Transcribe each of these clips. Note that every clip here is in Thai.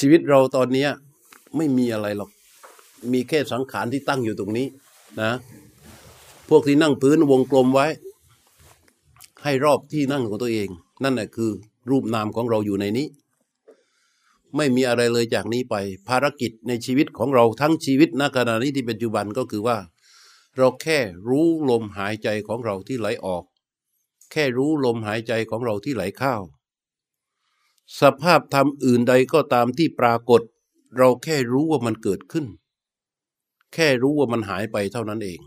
ชีวิตเราตอนนี้ไม่มีอะไรหรอก มีแค่สังขารที่ตั้งอยู่ตรงนี้นะ พวกที่นั่งพื้นวงกลมไว้ ให้รอบที่นั่งของตัวเอง นั่นแหละคือ รูปนามของเราอยู่ในนี้ ไม่มีอะไรเลยจากนี้ไป ภารกิจในชีวิตของเราทั้งชีวิตณขณะนี้ที่ปัจจุบันก็คือว่า เราแค่รู้ลมหายใจของเราที่ไหลออก แค่รู้ลมหายใจของเราที่ไหลเข้า สภาพธรรมอื่นใดก็ตามที่ปรากฏ เราแค่รู้ว่ามันเกิดขึ้น แค่รู้ว่ามันหายไปเท่านั้นเอง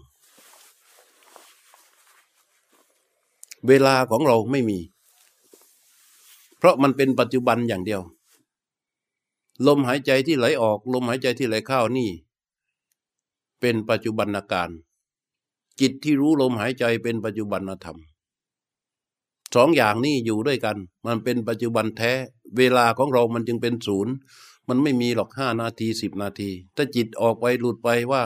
เวลาของเราไม่มี เพราะมันเป็นปัจจุบันอย่างเดียว ลมหายใจที่ไหลออก ลมหายใจที่ไหลเข้านี่ เป็นปัจจุบันอาการจิตที่รู้ลมหายใจเป็นปัจจุบันธรรม สองอย่างนี้อยู่ด้วยกัน มันเป็นปัจจุบันแท้ เวลาของเรามันจึงเป็นศูนย์มันไม่มีหรอกห้านาทีสิบนาที ถ้าจิตออกไปหลุดไปว่า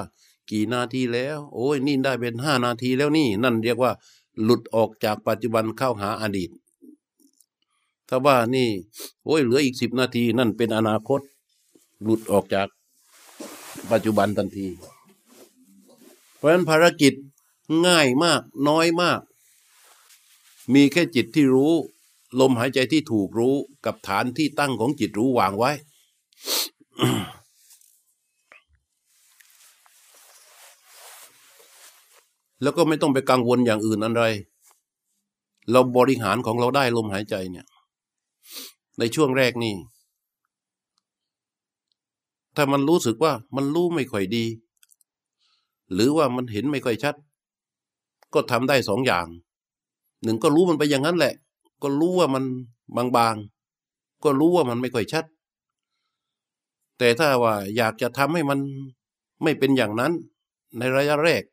กี่นาทีแล้ว โอ้ยนี่ได้เป็นห้านาทีแล้วนี่ นั่นเรียกว่า หลุดออกจากปัจจุบันเข้าหาอดีต ถ้าว่านี่ โอ้ยเหลืออีกสิบนาที นั่นเป็นอนาคต หลุดออกจากปัจจุบันทันที เพราะฉะนั้นภารกิจง่ายมากน้อยมาก มีแค่จิตที่รู้ ลมหายใจที่ถูกรู้กับฐานที่ตั้งของจิตรู้วางไว้ แล้วก็ไม่ต้องไปกังวลอย่างอื่นอะไร เราบริหารของเราได้ลมหายใจเนี่ย ในช่วงแรกนี่ ถ้ามันรู้สึกว่ามันรู้ไม่ค่อยดี หรือว่ามันเห็นไม่ค่อยชัด ก็ทำได้สองอย่าง หนึ่งก็รู้มันไปอย่างนั้นแหละ ก็รู้ว่ามันบางๆ ก็รู้ว่ามันไม่ค่อยชัด แต่ถ้าว่าอยากจะทำให้มันไม่เป็นอย่างนั้น ในระยะแรก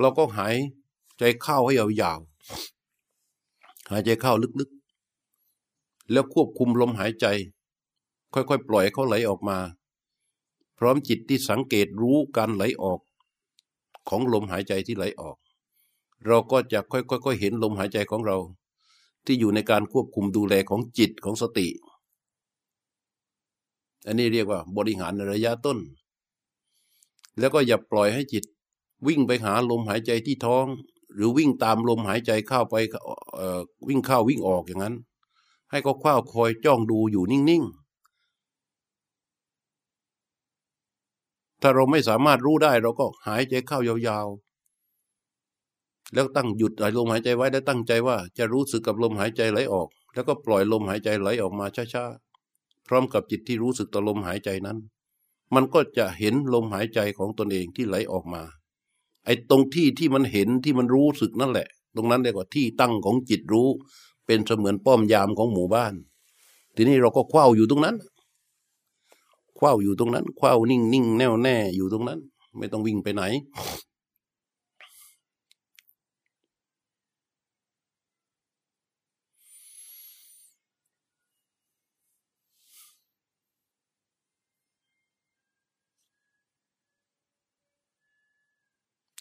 เราก็หายใจเข้าให้ยาวๆ หายใจเข้าลึกๆ แล้วควบคุมลมหายใจ ค่อยๆ ปล่อยเขาไหลออกมา พร้อมจิตที่สังเกตรู้การไหลออก ของลมหายใจที่ไหลออก เราก็จะค่อยๆเห็นลมหายใจของเรา ที่อยู่ในการควบคุมดูแลของจิตของสติ อันนี้เรียกว่าบริหารในระยะต้น แล้วก็อย่าปล่อยให้จิต วิ่งไปหาลมหายใจที่ท้อง หรือวิ่งตามลมหายใจเข้าไปวิ่งเข้าวิ่งออกอย่างนั้น ให้ก็คว้าคอยจ้องดูอยู่นิ่งๆถ้าเราไม่สามารถรู้ได้เราก็หายใจเข้ายาว แล้วตั้งหยุดลมหายใจไว้แล้วตั้งใจว่า จะรู้สึกกับลมหายใจไหลออก แล้วก็ปล่อยลมหายใจไหลออกมาช้าๆพร้อมกับจิตที่รู้สึกต่อลมหายใจนั้น มันก็จะเห็นลมหายใจของตนเองที่ไหลออกมา ไอ้ตรงที่ที่มันเห็นที่มันรู้สึกนั่นแหละ ตรงนั้นเรียกว่าที่ตั้งของจิตรู้ เป็นเสมือนป้อมยามของหมู่บ้าน ทีนี้เราก็คว้าอยู่ตรงนั้นคว้าอยู่ตรงนั้นคว้านิ่งนิ่งแน่วแน่อยู่ตรงนั้น ไม่ต้องวิ่งไปไหน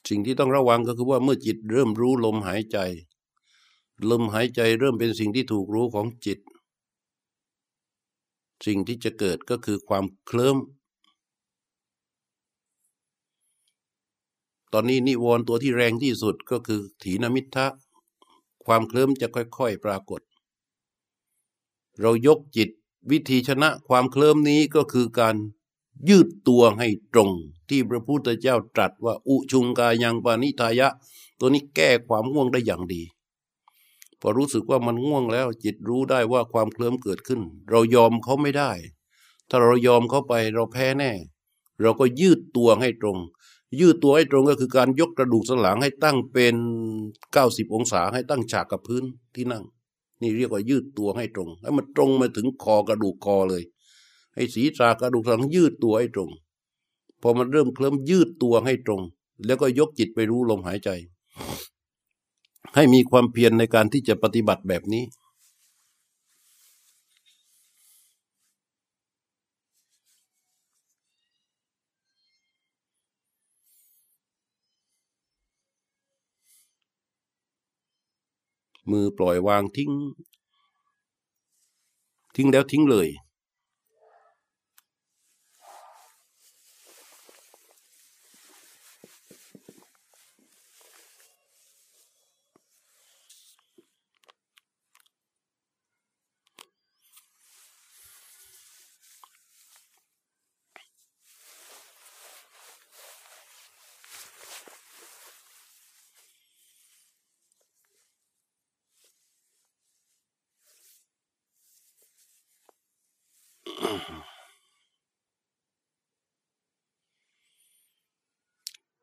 สิ่งที่ต้องระวังก็คือว่าเมื่อจิตเริ่มรู้ลมหายใจ ลมหายใจเริ่มเป็นสิ่งที่ถูกรู้ของจิต สิ่งที่จะเกิดก็คือความเคลิ้มตอนนี้นิวรณ์ตัวที่แรงที่สุดก็คือถีนมิทะความเคลิ้มจะค่อย ๆ ปรากฏ เรายกจิตวิธีชนะความเคลิ้มนี้ก็คือการ ยืดตัวให้ตรง ที่พระพุทธเจ้าตรัสว่า อุชุงกายังปานิทายะ ตัวนี้แก้ความง่วงได้อย่างดี พอรู้สึกว่ามันง่วงแล้ว จิตรู้ได้ว่าความเคลิ้มเกิดขึ้น เรายอมเขาไม่ได้ ถ้าเรายอมเขาไปเราแพ้แน่ เราก็ยืดตัวให้ตรง ยืดตัวให้ตรงก็คือการยกกระดูกสันหลังให้ตั้งเป็นเก้าสิบองศาให้ตั้งฉากกับพื้นที่นั่ง นี่เรียกว่ายืดตัวให้ตรง ให้มันตรงมาถึงคอกระดูกคอเลย ให้ศีรษะกระดูกสันหลังยืดตัวให้ตรง พอมันเริ่มเคลิ้มยืดตัวให้ตรง แล้วก็ยกจิตไปรู้ลมหายใจ ให้มีความเพียรในการที่จะปฏิบัติแบบนี้มือปล่อยวางทิ้ง ทิ้งแล้วทิ้งเลย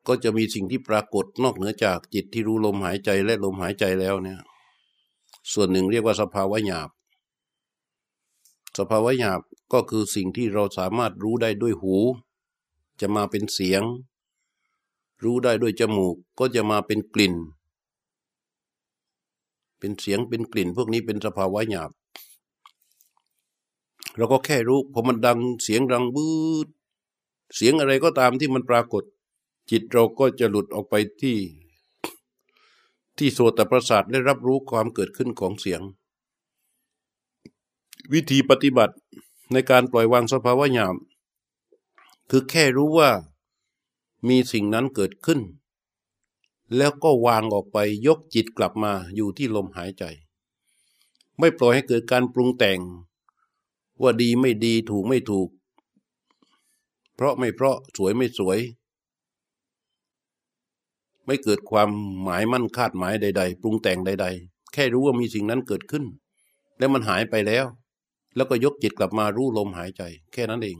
ก็จะมีสิ่งที่ปรากฏนอกเหนือจากจิตที่รู้ลมหายใจและลมหายใจแล้วเนี่ย ส่วนหนึ่งเรียกว่าสภาวะหยาบ สภาวะหยาบก็คือสิ่งที่เราสามารถรู้ได้ด้วยหู จะมาเป็นเสียง รู้ได้ด้วยจมูกก็จะมาเป็นกลิ่น เป็นเสียงเป็นกลิ่น พวกนี้เป็นสภาวะหยาบ เราก็แค่รู้พอมันดังเสียงดังบืดเสียงอะไรก็ตามที่มันปรากฏ จิตเราก็จะหลุดออกไปที่ ที่โสตประสาทได้รับรู้ความเกิดขึ้นของเสียง วิธีปฏิบัติในการปล่อยวางสภาวะหยาบคือแค่รู้ว่ามีสิ่งนั้นเกิดขึ้น แล้วก็วางออกไปยกจิตกลับมาอยู่ที่ลมหายใจ ไม่ปล่อยให้เกิดการปรุงแต่ง ว่าดีไม่ดีถูกไม่ถูก เพราะไม่เพราะสวยไม่สวย ไม่เกิดความหมายมั่นคาดหมายใด ๆ ปรุงแต่งใด ๆ แค่รู้ว่ามีสิ่งนั้นเกิดขึ้น แล้วมันหายไปแล้ว แล้วก็ยกจิตกลับมารู้ลมหายใจ แค่นั้นเอง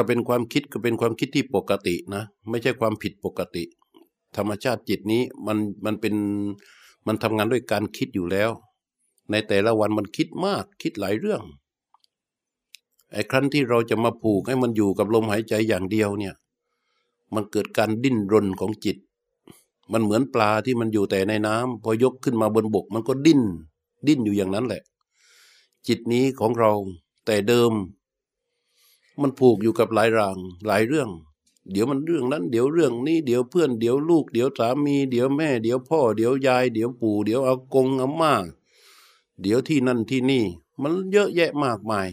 ถ้าเป็นความคิดก็เป็นความคิดที่ปกตินะ ไม่ใช่ความผิดปกติ ธรรมชาติจิตนี้มันมันเป็นมันทำงานด้วยการคิดอยู่แล้ว ในแต่ละวันมันคิดมากคิดหลายเรื่องไอ้ครั้นที่เราจะมาผูกให้มันอยู่กับลมหายใจอย่างเดียวเนี่ย มันเกิดการดิ้นรนของจิต มันเหมือนปลาที่มันอยู่แต่ในน้ำพอยกขึ้นมาบนบก มันก็ดิ้น ดิ้นอยู่อย่างนั้นแหละ จิตนี้ของเราแต่เดิม มันผูกอยู่กับหลายรางหลายเรื่อง เดี๋ยวมันเรื่องนั้น เดี๋ยวเรื่องนี้เดี๋ยวเพื่อนเดี๋ยวลูกเดี๋ยวสามีเดี๋ยวแม่ เดี๋ยวพ่อ เดี๋ยวยาย เดี๋ยวปู่เดี๋ยวอากงอาม่าเดี๋ยวที่นั่นที่นี่ มันเยอะแยะมากมาย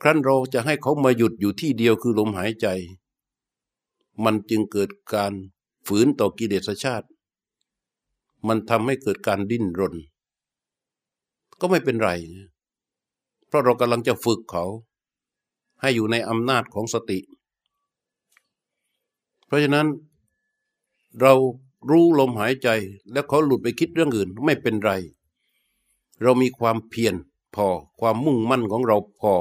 ครั้นเราจะให้เขามาหยุดอยู่ที่เดียวคือลมหายใจ มันจึงเกิดการฝืนต่อกิเลสชาติ มันทำให้เกิดการดิ้นรน ก็ไม่เป็นไร เพราะเรากำลังจะฝึกเขา ให้อยู่ในอำนาจของสติ เพราะฉะนั้น เรารู้ลมหายใจ แล้วเขาหลุดไปคิดเรื่องอื่นไม่เป็นไร เรามีความเพียรพอความมุ่งมั่นของเราพอ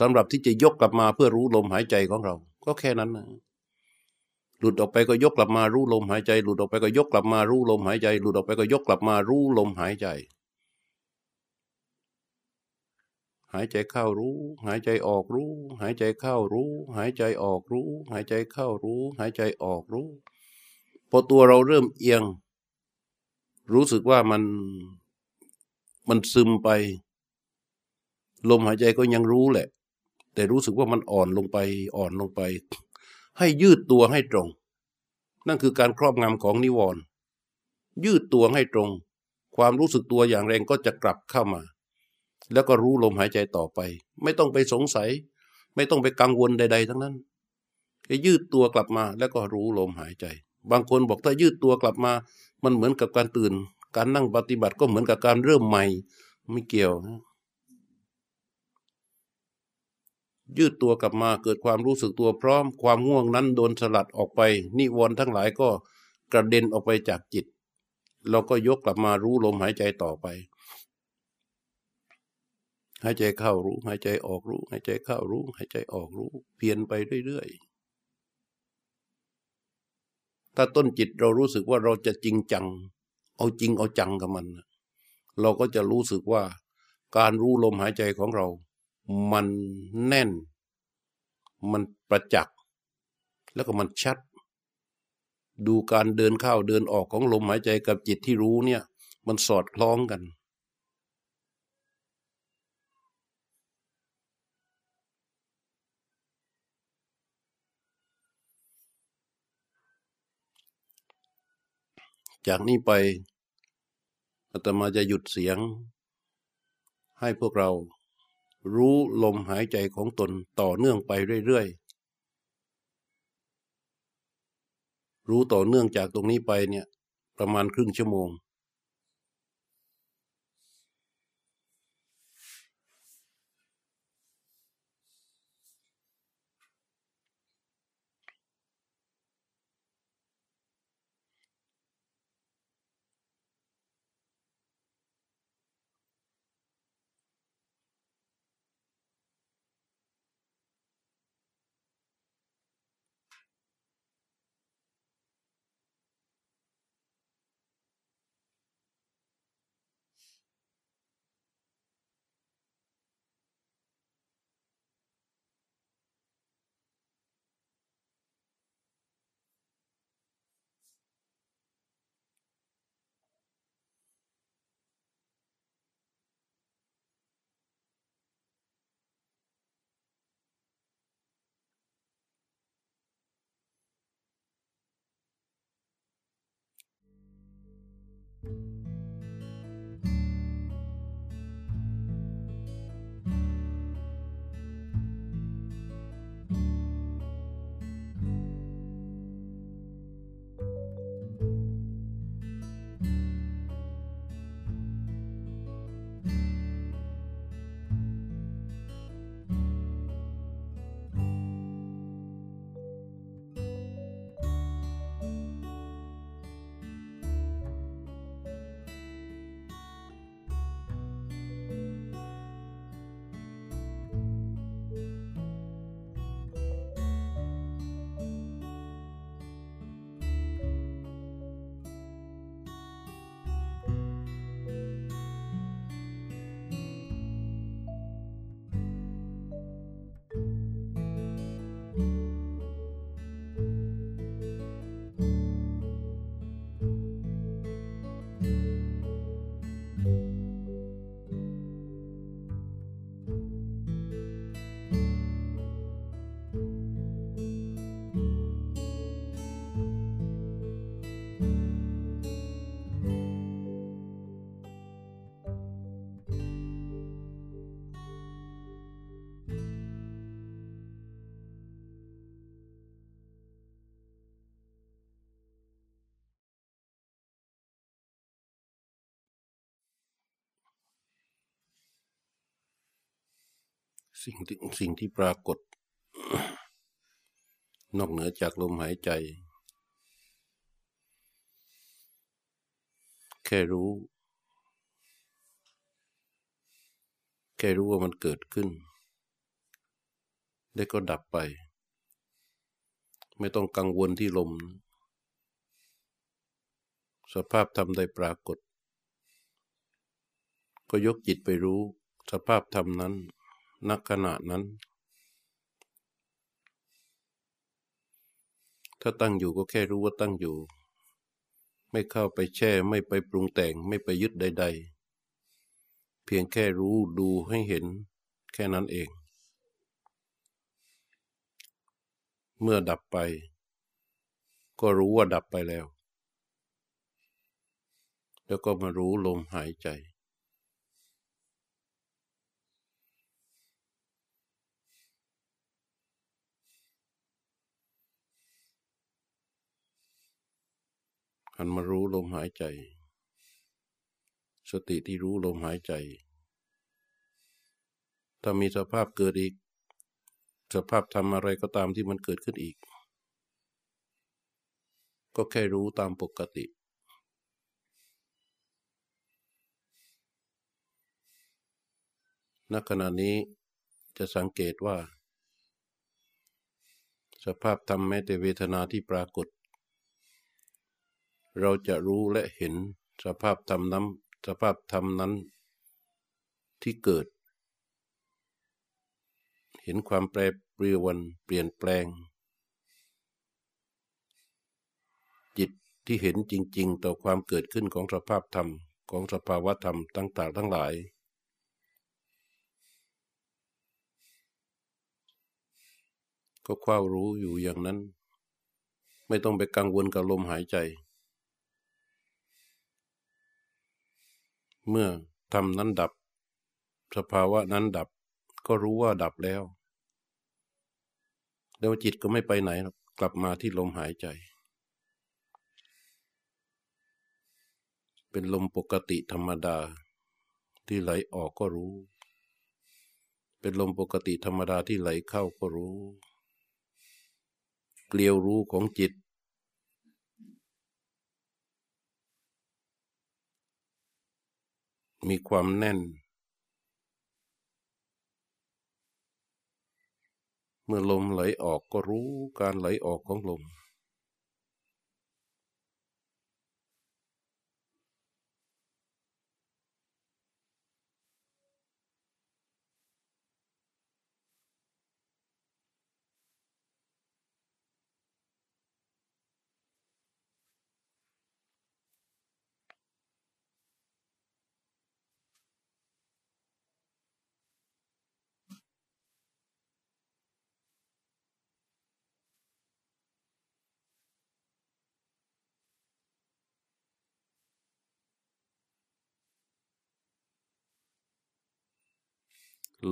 สำหรับที่จะยกกลับมาเพื่อรู้ลมหายใจของเรา ก็แค่นั้นนะหลุดออกไปก็ยกกลับมารู้ลมหายใจ หลุดออกไปก็ยกกลับมารู้ลมหายใจ หลุดออกไปก็ยกกลับมารู้ลมหายใจ หายใจเข้ารู้ หายใจออกรู้ หายใจเข้ารู้ หายใจออกรู้ หายใจเข้ารู้ หายใจออกรู้ พอตัวเราเริ่มเอียง รู้สึกว่ามันมันซึมไป ลมหายใจก็ยังรู้แหละ แต่รู้สึกว่ามันอ่อนลงไปอ่อนลงไป ให้ยืดตัวให้ตรง นั่นคือการครอบงำของนิวรณ์ยืดตัวให้ตรง ความรู้สึกตัวอย่างแรงก็จะกลับเข้ามา แล้วก็รู้ลมหายใจต่อไป ไม่ต้องไปสงสัย ไม่ต้องไปกังวลใด ๆ ทั้งนั้นแค่ยืดตัวกลับมาแล้วก็รู้ลมหายใจ บางคนบอกถ้ายืดตัวกลับมา มันเหมือนกับการตื่น การนั่งปฏิบัติก็เหมือนกับการเริ่มใหม่ ไม่เกี่ยวยืดตัวกลับมาเกิดความรู้สึกตัวพร้อม ความง่วงนั้นโดนสลัดออกไป นิวรณ์ทั้งหลายก็กระเด็นออกไปจากจิต เราก็ยกกลับมารู้ลมหายใจต่อไป หายใจเข้ารู้ หายใจออกรู้ หายใจเข้ารู้ หายใจออกรู้ เพียนไปเรื่อยๆ ถ้าต้นจิตเรารู้สึกว่าเราจะจริงจัง เอาจริงเอาจังกับมัน เราก็จะรู้สึกว่า การรู้ลมหายใจของเรา มันแน่น มันประจักษ์ แล้วก็มันชัด ดูการเดินเข้าเดินออกของลมหายใจกับจิตที่รู้เนี่ย มันสอดคล้องกัน จากนี้ไปอาตมาจะหยุดเสียง ให้พวกเรารู้ลมหายใจของตนต่อเนื่องไปเรื่อยๆ รู้ต่อเนื่องจากตรงนี้ไปเนี่ย ประมาณครึ่งชั่วโมง สิ่งที่สิ่งที่ปรากฏ นอกเหนือจากลมหายใจ แค่รู้ แค่รู้ว่ามันเกิดขึ้น ได้ก็ดับไป ไม่ต้องกังวลที่ลม สภาพธรรมได้ปรากฏ ก็ยกจิตไปรู้สภาพธรรมนั้น ณขณะนั้น ถ้าตั้งอยู่ก็แค่รู้ว่าตั้งอยู่ ไม่เข้าไปแช่ ไม่ไปปรุงแต่ง ไม่ไปยึดใด ๆ เพียงแค่รู้ดูให้เห็น แค่นั้นเอง เมื่อดับไป ก็รู้ว่าดับไปแล้ว แล้วก็มารู้ลมหายใจ หันมารู้ลมหายใจ สติที่รู้ลมหายใจ ถ้ามีสภาพเกิดอีก สภาพทำอะไรก็ตามที่มันเกิดขึ้นอีก ก็แค่รู้ตามปกติ ณ ขณะนี้จะสังเกตว่า สภาพธรรมแม้แต่เวทนาที่ปรากฏ เราจะรู้และเห็นสภาพธรรมนั้นสภาพธรรมนั้นที่เกิด เห็นความแปรเปลี่ยนเปลี่ยนแปลง จิตที่เห็นจริง ๆ ต่อความเกิดขึ้นของสภาพธรรมของสภาวะธรรมต่างๆทั้งหลายก็คว้ารู้อยู่อย่างนั้น ไม่ต้องไปกังวลกับลมหายใจ เมื่อทำนั้นดับ สภาวะนั้นดับ ก็รู้ว่าดับแล้ว แล้วจิตก็ไม่ไปไหนกลับมาที่ลมหายใจ เป็นลมปกติธรรมดา ที่ไหลออกก็รู้ เป็นลมปกติธรรมดาที่ไหลเข้าก็รู้ เกลียวรู้ของจิต มีความแน่น เมื่อลมไหลออกก็รู้การไหลออกของลม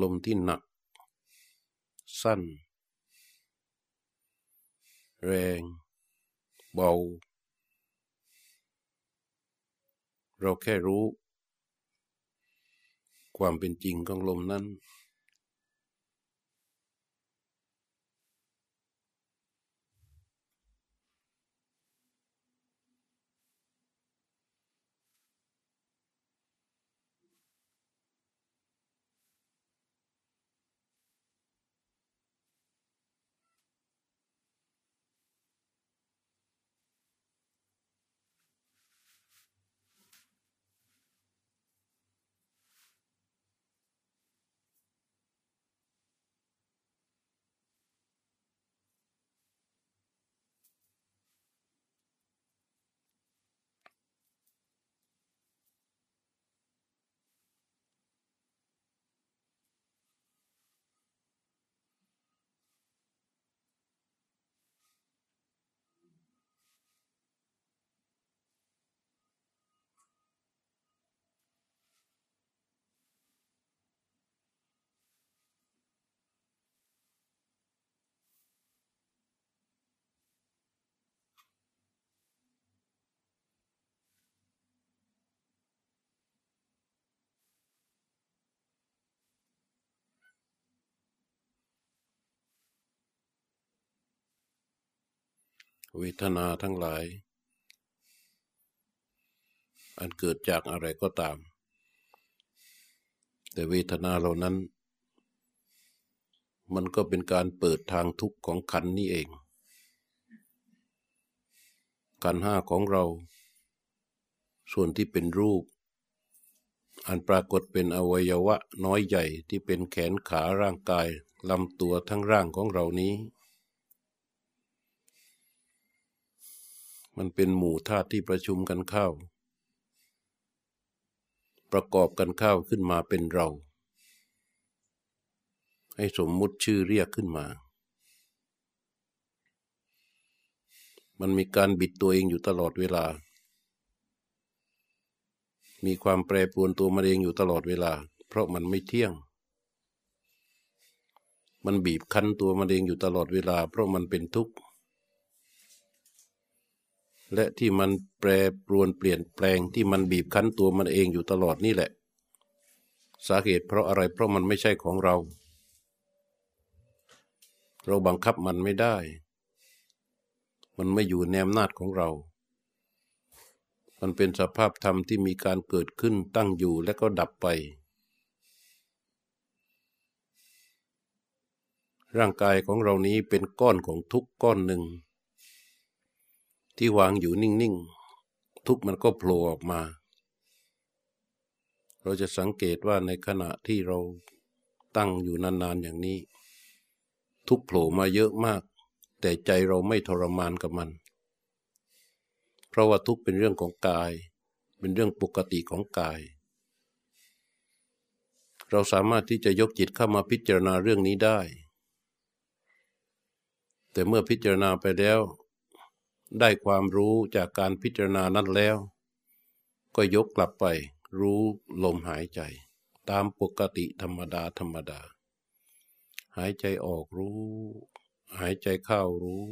ลมที่หนัก สั้น แรง เบา เราแค่รู้ ความเป็นจริงของลมนั้น เวทนาทั้งหลาย อันเกิดจากอะไรก็ตาม แต่เวทนาเหล่านั้น มันก็เป็นการเปิดทางทุกข์ของขันนี่เอง ขันห้าของเรา ส่วนที่เป็นรูป อันปรากฏเป็นอวัยวะน้อยใหญ่ที่เป็นแขนขาร่างกายลำตัวทั้งร่างของเรานี้ มันเป็นหมู่ธาตุที่ประชุมกันเข้า ประกอบกันเข้าขึ้นมาเป็นเรา ให้สมมุติชื่อเรียกขึ้นมา มันมีการบิดตัวเองอยู่ตลอดเวลา มีความแปรปรวนตัวมันเองอยู่ตลอดเวลา เพราะมันไม่เที่ยง มันบีบคั้นตัวมันเองอยู่ตลอดเวลา เพราะมันเป็นทุกข์ และที่มันแปรปรวนเปลี่ยนแปลงที่มันบีบคั้นตัวมันเองอยู่ตลอดนี่แหละ สาเหตุเพราะอะไรเพราะมันไม่ใช่ของเรา เราบังคับมันไม่ได้ มันไม่อยู่ในอำนาจของเรา มันเป็นสภาพธรรมที่มีการเกิดขึ้นตั้งอยู่และก็ดับไป ร่างกายของเรานี้เป็นก้อนของทุกก้อนหนึ่ง ที่วางอยู่นิ่งๆ ทุกมันก็โผล่ออกมา เราจะสังเกตว่าในขณะที่เราตั้งอยู่นานๆอย่างนี้ ทุกโผล่มาเยอะมาก แต่ใจเราไม่ทรมานกับมัน เพราะว่าทุกเป็นเรื่องของกาย เป็นเรื่องปกติของกาย เราสามารถที่จะยกจิตเข้ามาพิจารณาเรื่องนี้ได้ แต่เมื่อพิจารณาไปแล้ว ได้ความรู้จากการพิจารณานั้นแล้ว ก็ยกกลับไปรู้ลมหายใจ ตามปกติธรรมดาธรรมดา หายใจออกรู้ หายใจเข้ารู้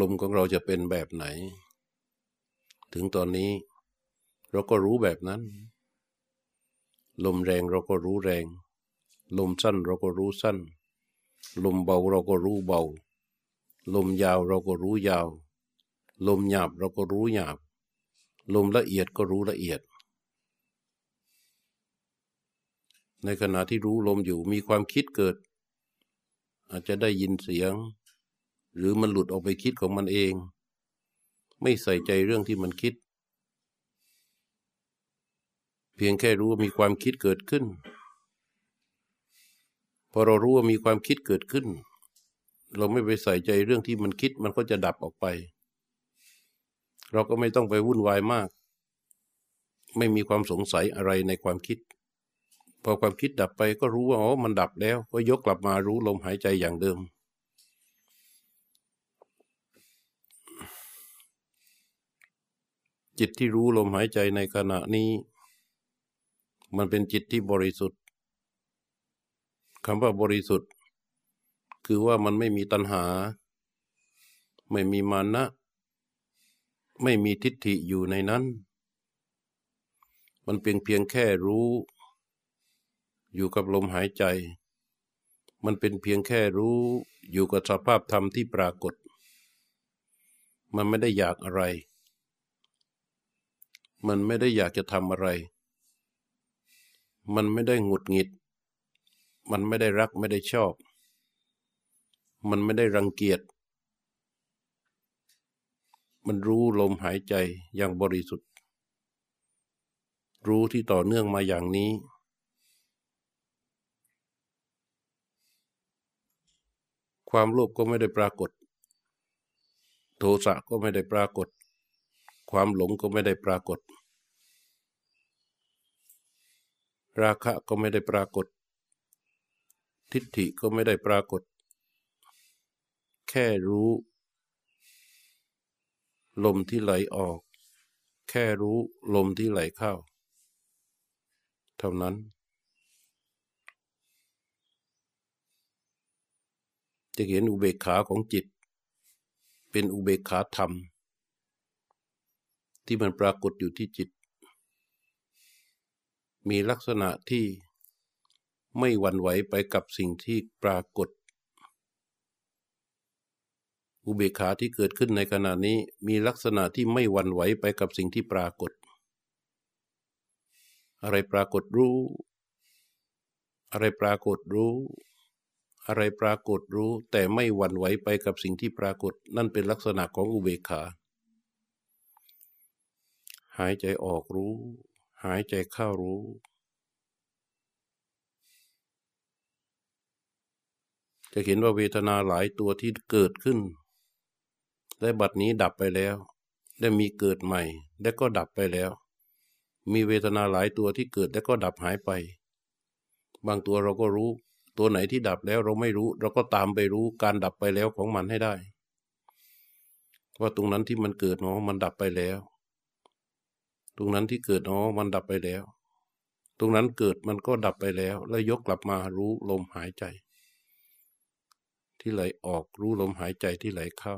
ลมของเราจะเป็นแบบไหน ถึงตอนนี้ เราก็รู้แบบนั้น ลมแรงเราก็รู้แรง ลมสั้นเราก็รู้สั้น ลมเบาเราก็รู้เบา ลมยาวเราก็รู้ยาว ลมหยาบเราก็รู้หยาบ ลมละเอียดก็รู้ละเอียด ในขณะที่รู้ลมอยู่มีความคิดเกิด อาจจะได้ยินเสียง หรือมันหลุดออกไปคิดของมันเอง ไม่ใส่ใจเรื่องที่มันคิด เพียงแค่รู้ว่ามีความคิดเกิดขึ้น พอเรารู้ว่ามีความคิดเกิดขึ้น เราไม่ไปใส่ใจเรื่องที่มันคิดมันก็จะดับออกไป เราก็ไม่ต้องไปวุ่นวายมาก ไม่มีความสงสัยอะไรในความคิดพอความคิดดับไปก็รู้ว่าอ๋อมันดับแล้ว ก็ยกกลับมารู้ลมหายใจอย่างเดิม จิตที่รู้ลมหายใจในขณะนี้ มันเป็นจิตที่บริสุทธิ์คำว่าบริสุทธิ์ คือว่ามันไม่มีตัณหา ไม่มีมานะ ไม่มีทิฏฐิอยู่ในนั้น มันเพียงเพียงแค่รู้ อยู่กับลมหายใจ มันเป็นเพียงแค่รู้อยู่กับสภาพธรรมที่ปรากฏ มันไม่ได้อยากอะไร มันไม่ได้อยากจะทำอะไร มันไม่ได้หงุดหงิด มันไม่ได้รักไม่ได้ชอบ มันไม่ได้รังเกียจ มันรู้ลมหายใจอย่างบริสุทธิ์ รู้ที่ต่อเนื่องมาอย่างนี้ ความโลภก็ไม่ได้ปรากฏ โทสะก็ไม่ได้ปรากฏ ความหลงก็ไม่ได้ปรากฏ ราคะก็ไม่ได้ปรากฏ ทิฏฐิก็ไม่ได้ปรากฏ แค่รู้ ลมที่ไหลออก แค่รู้ลมที่ไหลเข้า เท่านั้น จะเห็นอุเบกขาของจิต เป็นอุเบกขาธรรม ที่มันปรากฏอยู่ที่จิต มีลักษณะที่ไม่หวั่นไหวไปกับสิ่งที่ปรากฏ อุเบกขาที่เกิดขึ้นในขณะนี้มีลักษณะที่ไม่หวั่นไหวไปกับสิ่งที่ปรากฏ อะไรปรากฏรู้ อะไรปรากฏรู้ อะไรปรากฏรู้ แต่ไม่หวั่นไหวไปกับสิ่งที่ปรากฏ นั่นเป็นลักษณะของอุเบกขา หายใจออกรู้ หายใจเข้ารู้ จะเห็นว่าเวทนาหลายตัวที่เกิดขึ้นและบัดนี้ดับไปแล้ว ได้มีเกิดใหม่ และก็ดับไปแล้ว มีเวทนาหลายตัวที่เกิดและก็ดับหายไป บางตัวเราก็รู้ ตัวไหนที่ดับแล้วเราไม่รู้ เราก็ตามไปรู้การดับไปแล้วของมันให้ได้ ว่าตรงนั้นที่มันเกิดเนาะมันดับไปแล้ว ตรงนั้นที่เกิดเนาะมันดับไปแล้ว ตรงนั้นเกิดมันก็ดับไปแล้ว แล้วยกกลับมารู้ลมหายใจ ที่ไหลออกรู้ลมหายใจที่ไหลเข้า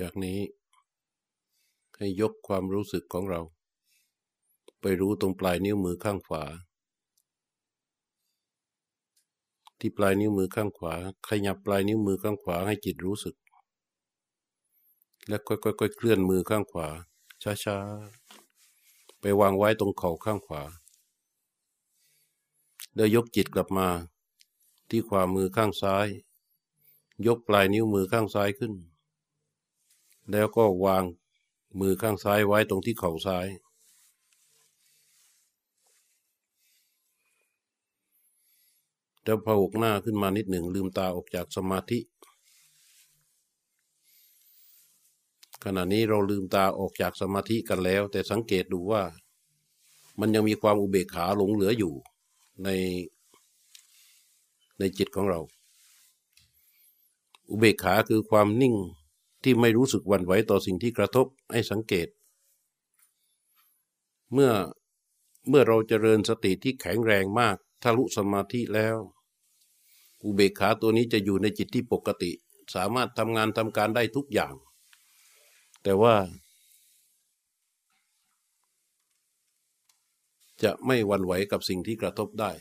จากนี้ให้ยกความรู้สึกของเรา ไปรู้ตรงปลายนิ้วมือข้างขวา ที่ปลายนิ้วมือข้างขวา ขยับปลายนิ้วมือข้างขวาให้จิตรู้สึก และค่อยๆเคลื่อนมือข้างขวา ช้าๆ ไปวางไว้ตรงเข่าข้างขวา แล้วยกจิตกลับมา ที่ขวามือข้างซ้าย ยกปลายนิ้วมือข้างซ้ายขึ้น แล้วก็วางมือข้างซ้ายไว้ตรงที่เข่าซ้าย แล้วพออกหน้าขึ้นมานิดหนึ่งลืมตาออกจากสมาธิ ขณะนี้เราลืมตาออกจากสมาธิกันแล้ว แต่สังเกตดูว่า มันยังมีความอุเบกขาหลงเหลืออยู่ในในจิตของเรา อุเบกขาคือความนิ่ง ที่ไม่รู้สึกวันไหวต่อสิ่งที่กระทบให้สังเกต เมื่อเมื่อเราจเจริญสติที่แข็งแรงมากทะลุสมาธิแล้วอุเบกขาตัวนี้จะอยู่ในจิตที่ปกติ สามารถทำงานทำการได้ทุกอย่าง แต่ว่า จะไม่วันไหวกับสิ่งที่กระทบได้